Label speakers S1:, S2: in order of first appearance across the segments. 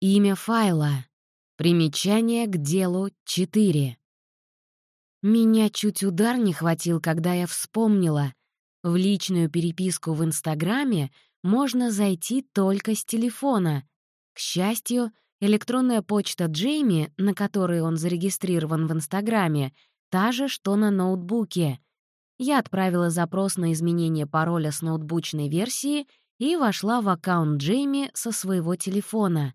S1: Имя файла. Примечание к делу 4. Меня чуть удар не хватил, когда я вспомнила. В личную переписку в Инстаграме можно зайти только с телефона. К счастью, электронная почта Джейми, на которой он зарегистрирован в Инстаграме, та же, что на ноутбуке. Я отправила запрос на изменение пароля с ноутбучной версии и вошла в аккаунт Джейми со своего телефона.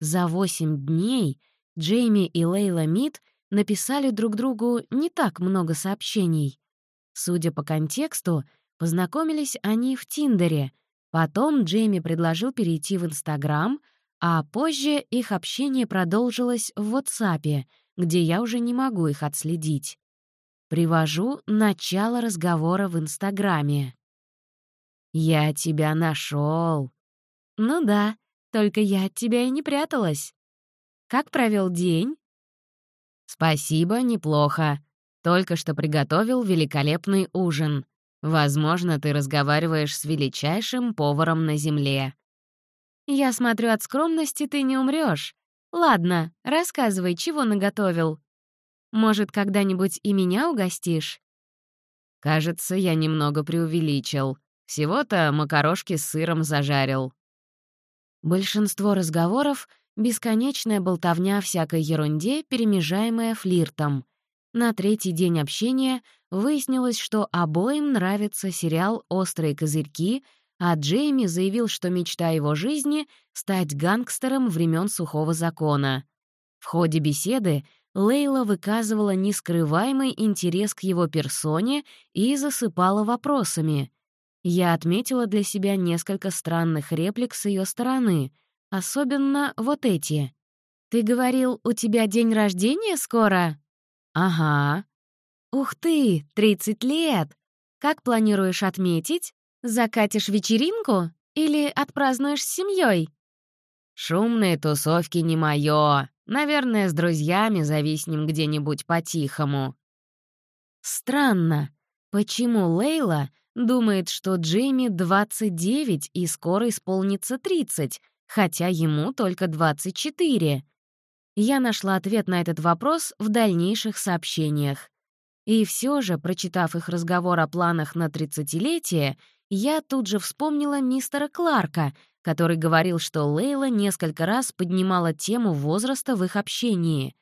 S1: За восемь дней Джейми и Лейла Мид написали друг другу не так много сообщений. Судя по контексту, познакомились они в Тиндере. Потом Джейми предложил перейти в Инстаграм, а позже их общение продолжилось в WhatsApp, где я уже не могу их отследить. Привожу начало разговора в Инстаграме. «Я тебя нашел. «Ну да, только я от тебя и не пряталась. Как провел день?»
S2: «Спасибо, неплохо. Только что приготовил великолепный ужин. Возможно, ты разговариваешь с величайшим поваром на земле».
S1: «Я смотрю, от скромности ты не умрешь. Ладно, рассказывай, чего наготовил. Может, когда-нибудь и меня угостишь?»
S2: «Кажется, я немного преувеличил. Всего-то макарошки с сыром зажарил».
S1: Большинство разговоров — бесконечная болтовня всякой ерунде, перемежаемая флиртом. На третий день общения выяснилось, что обоим нравится сериал «Острые козырьки», а Джейми заявил, что мечта его жизни — стать гангстером времен сухого закона. В ходе беседы Лейла выказывала нескрываемый интерес к его персоне и засыпала вопросами. Я отметила для себя несколько странных реплик с ее стороны, особенно вот эти. «Ты говорил, у тебя день рождения скоро?» «Ага». «Ух ты, 30 лет! Как планируешь отметить? Закатишь вечеринку или отпразднуешь с семьей?
S2: «Шумные тусовки не моё. Наверное, с друзьями зависнем где-нибудь по-тихому».
S1: Странно. Почему Лейла думает, что Джейми 29 и скоро исполнится 30, хотя ему только 24? Я нашла ответ на этот вопрос в дальнейших сообщениях. И все же, прочитав их разговор о планах на тридцатилетие, я тут же вспомнила мистера Кларка, который говорил, что Лейла несколько раз поднимала тему возраста в их общении.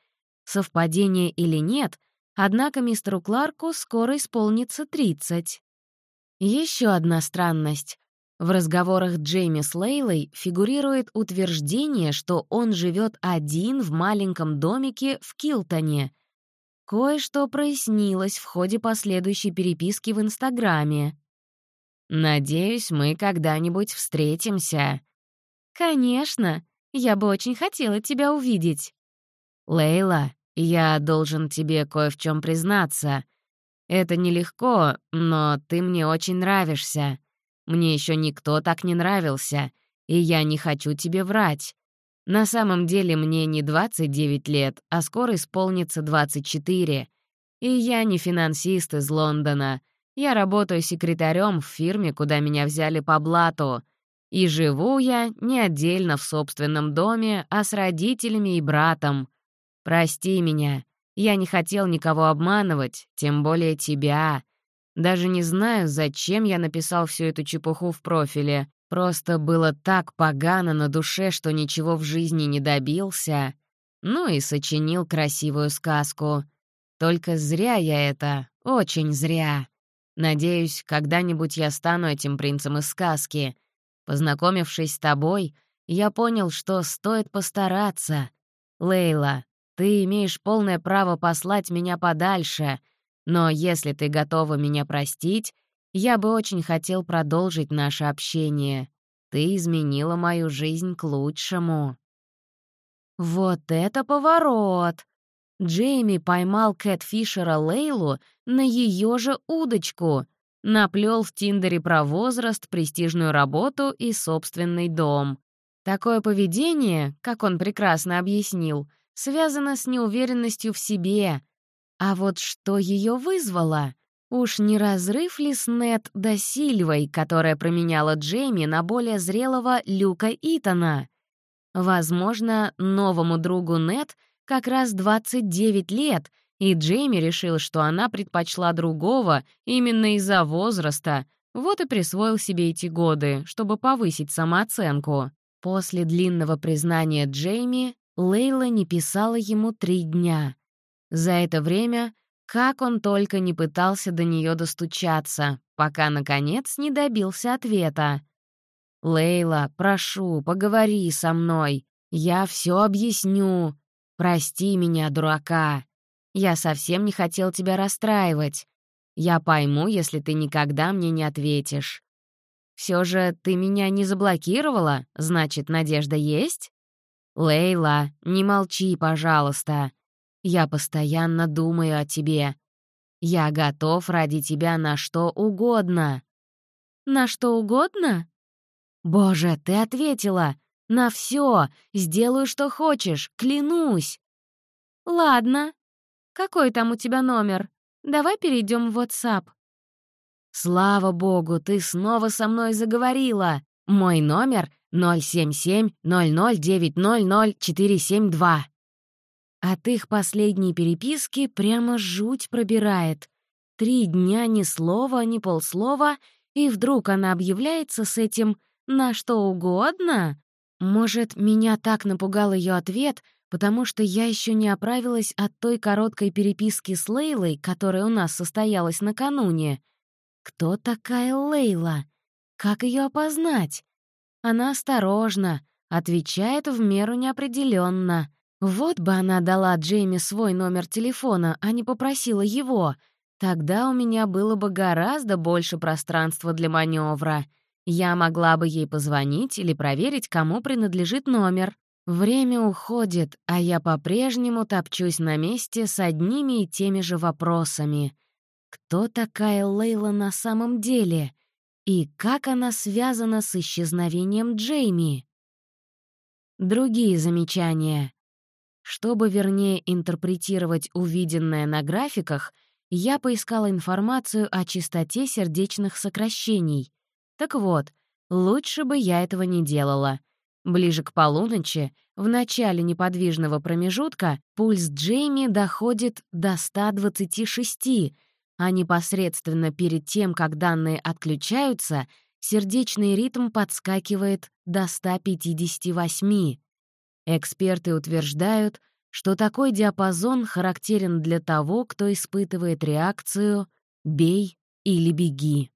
S1: Совпадение или нет, однако мистеру Кларку скоро исполнится 30. Еще одна странность. В разговорах Джейми с Лейлой фигурирует утверждение, что он живет один в маленьком домике в Килтоне. Кое-что прояснилось в ходе последующей переписки в Инстаграме.
S2: «Надеюсь, мы когда-нибудь встретимся».
S1: «Конечно. Я бы очень хотела тебя увидеть».
S2: «Лейла, я должен тебе кое в чем признаться. Это нелегко, но ты мне очень нравишься. Мне еще никто так не нравился, и я не хочу тебе врать. На самом деле мне не 29 лет, а скоро исполнится 24. И я не финансист из Лондона — я работаю секретарем в фирме, куда меня взяли по блату. И живу я не отдельно в собственном доме, а с родителями и братом. Прости меня, я не хотел никого обманывать, тем более тебя. Даже не знаю, зачем я написал всю эту чепуху в профиле. Просто было так погано на душе, что ничего в жизни не добился. Ну и сочинил красивую сказку. Только зря я это, очень зря. Надеюсь, когда-нибудь я стану этим принцем из сказки. Познакомившись с тобой, я понял, что стоит постараться. Лейла, ты имеешь полное право послать меня подальше, но если ты готова меня простить, я бы очень хотел продолжить наше общение. Ты изменила мою жизнь к лучшему».
S1: «Вот это поворот!» Джейми поймал Кэт Фишера Лейлу на ее же удочку, наплел в Тиндере про возраст, престижную работу и собственный дом. Такое поведение, как он прекрасно объяснил, связано с неуверенностью в себе. А вот что ее вызвало? Уж не разрыв ли с Нет до Сильвой, которая променяла Джейми на более зрелого Люка Итана? Возможно, новому другу Нет как раз 29 лет, и Джейми решил, что она предпочла другого именно из-за возраста, вот и присвоил себе эти годы, чтобы повысить самооценку. После длинного признания Джейми Лейла не писала ему три дня. За это время, как он только не пытался до нее достучаться, пока, наконец, не добился ответа. «Лейла, прошу, поговори со мной. Я все объясню. Прости меня, дурака. Я совсем не хотел тебя расстраивать. Я пойму, если ты никогда мне не ответишь. Все же ты меня не заблокировала, значит, надежда есть? Лейла, не молчи, пожалуйста. Я постоянно думаю о тебе. Я готов ради тебя на что угодно. На что угодно? Боже, ты ответила. На все. Сделаю, что хочешь, клянусь. Ладно. Какой там у тебя номер? Давай перейдем в WhatsApp. «Слава богу, ты снова со мной заговорила. Мой номер 077-00900472». От их последней переписки прямо жуть пробирает. Три дня ни слова, ни полслова, и вдруг она объявляется с этим «на что угодно». Может, меня так напугал ее ответ, потому что я еще не оправилась от той короткой переписки с Лейлой, которая у нас состоялась накануне — кто такая Лейла? Как ее опознать? Она осторожна, отвечает в меру неопределенно. Вот бы она дала Джейми свой номер телефона, а не попросила его. Тогда у меня было бы гораздо больше пространства для маневра. Я могла бы ей позвонить или проверить, кому принадлежит номер. Время уходит, а я по-прежнему топчусь на месте с одними и теми же вопросами — кто такая Лейла на самом деле? И как она связана с исчезновением Джейми? Другие замечания. Чтобы вернее интерпретировать увиденное на графиках, я поискала информацию о частоте сердечных сокращений. Так вот, лучше бы я этого не делала. Ближе к полуночи, в начале неподвижного промежутка, пульс Джейми доходит до 126, а непосредственно перед тем, как данные отключаются, сердечный ритм подскакивает до 158. Эксперты утверждают, что такой диапазон характерен для того, кто испытывает реакцию «бей или беги».